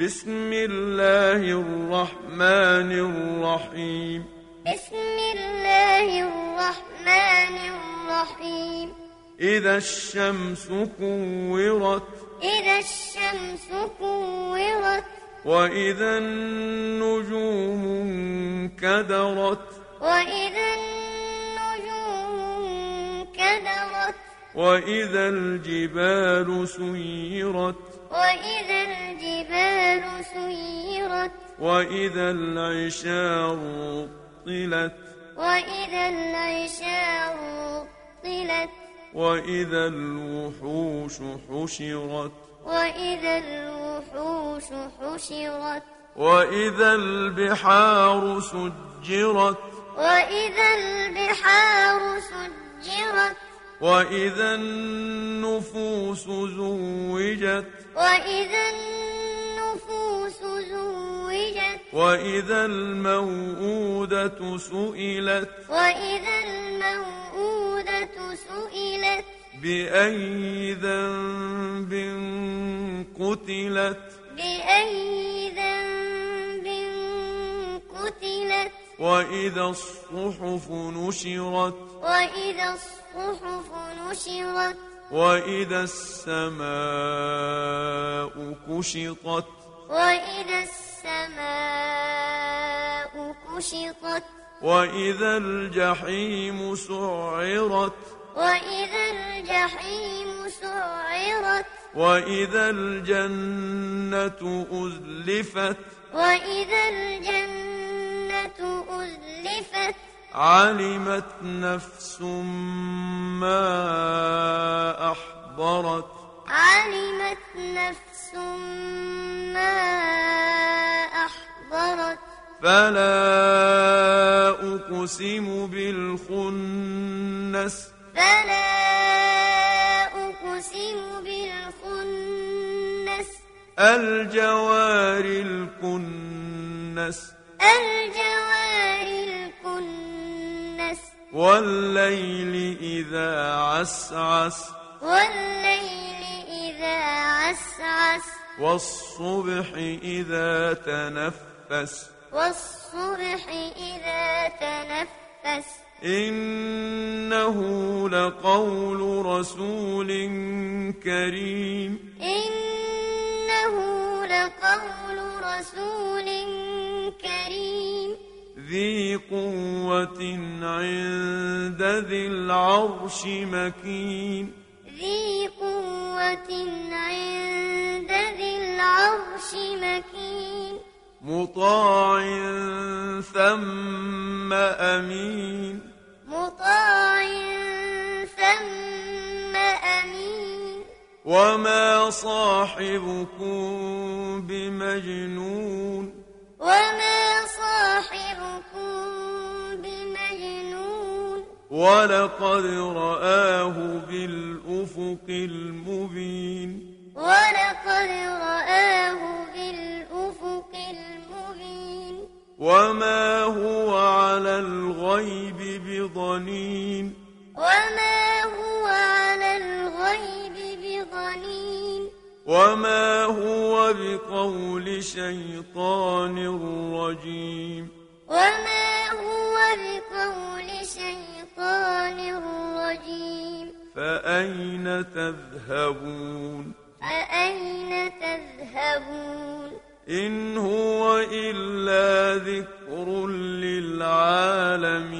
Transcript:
بسم الله الرحمن الرحيم. بسم الله الرحمن الرحيم. إذا الشمس كورت. إذا الشمس كورت. وإذا النجوم انكدرت. وإذا النجوم وإذا الجبال سيرت وإذا الجبال سيرت وإذا العشار طلت وإذا العشار طلت وإذا الوحوش حشرت وإذا الوحوش حشرت وإذا البحار سجرت وإذا البحار سجرت وإذا النفوس زوجت وإذا النفوس زوجت وإذا الموءودة سئلت وإذا الموءودة سئلت بأي ذنب قتلت بأي ذنب قتلت وإذا الصحف نشرت وإذا الصحف نشرت وإذا السماء كشطت وإذا السماء كشطت وإذا الجحيم سعرت وإذا الجحيم سعرت وإذا الجنة أزلفت وإذا الجنة أزلفت علمت نفس ما أحضرت علمت نفس ما أحضرت فلا أقسم بالخنس فلا أقسم بالخنس الجوار الكنس والليل إذا عسعس والليل إذا عسعس والصبح إذا تنفس والصبح إذا تنفس إنه لقول رسول كريم إنه لقول رسول كريم ذي قوة عند ذي العرش مكين ذي قوة عند ذي العرش مكين مطاع ثم أمين مطاع ثم أمين وما صاحبكم بمجنون وما صاحبكم بمجنون. ولقد رآه بالأفق المبين. ولقد رآه بالأفق المبين. وما هو على الغيب بضنين. وما هو على الغيب بضنين. وما هو بقول شيطان رجيم وما هو بقول شيطان رجيم فأين تذهبون فأين تذهبون إن هو إلا ذكر للعالمين